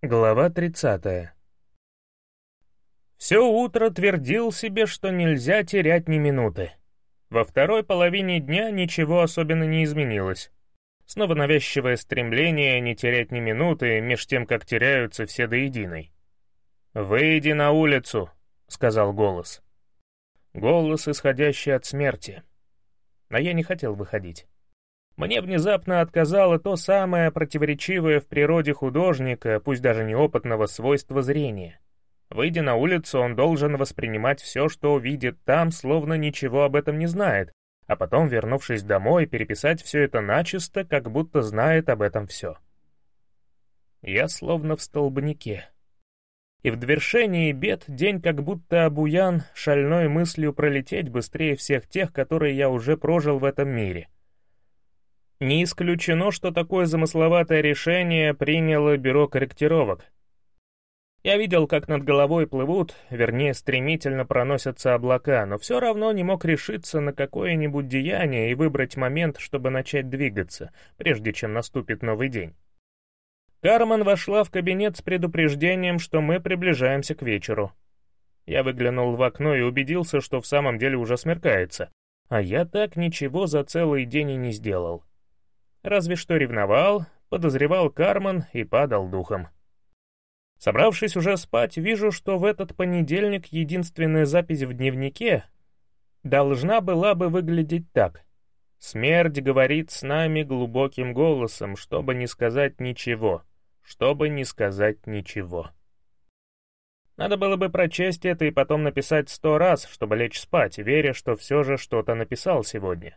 Глава 30. Все утро твердил себе, что нельзя терять ни минуты. Во второй половине дня ничего особенно не изменилось. Снова навязчивое стремление не терять ни минуты, меж тем, как теряются все до единой. «Выйди на улицу», — сказал голос. Голос, исходящий от смерти. Но я не хотел выходить. Мне внезапно отказало то самое противоречивое в природе художника, пусть даже неопытного, свойство зрения. Выйдя на улицу, он должен воспринимать все, что увидит там, словно ничего об этом не знает, а потом, вернувшись домой, переписать все это начисто, как будто знает об этом все. Я словно в столбнике. И в довершении бед день как будто обуян шальной мыслью пролететь быстрее всех тех, которые я уже прожил в этом мире — не исключено, что такое замысловатое решение приняло бюро корректировок. Я видел, как над головой плывут, вернее, стремительно проносятся облака, но все равно не мог решиться на какое-нибудь деяние и выбрать момент, чтобы начать двигаться, прежде чем наступит новый день. Кармен вошла в кабинет с предупреждением, что мы приближаемся к вечеру. Я выглянул в окно и убедился, что в самом деле уже смеркается, а я так ничего за целый день и не сделал. Разве что ревновал, подозревал Карман и падал духом. Собравшись уже спать, вижу, что в этот понедельник единственная запись в дневнике должна была бы выглядеть так. «Смерть говорит с нами глубоким голосом, чтобы не сказать ничего, чтобы не сказать ничего». Надо было бы прочесть это и потом написать сто раз, чтобы лечь спать, веря, что все же что-то написал сегодня.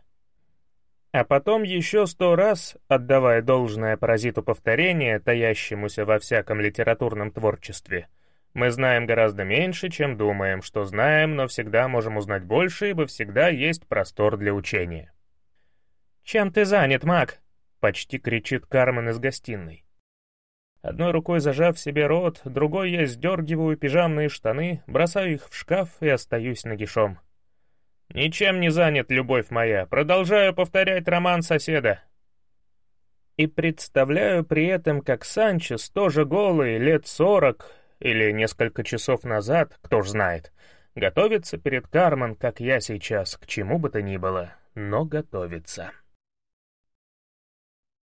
А потом еще сто раз, отдавая должное паразиту повторения, таящемуся во всяком литературном творчестве, мы знаем гораздо меньше, чем думаем, что знаем, но всегда можем узнать больше, ибо всегда есть простор для учения. «Чем ты занят, маг?» — почти кричит Кармен из гостиной. Одной рукой зажав себе рот, другой я сдергиваю пижамные штаны, бросаю их в шкаф и остаюсь нагишом. «Ничем не занят, любовь моя. Продолжаю повторять роман соседа». И представляю при этом, как Санчес, тоже голый, лет сорок или несколько часов назад, кто ж знает, готовится перед Кармен, как я сейчас, к чему бы то ни было, но готовится.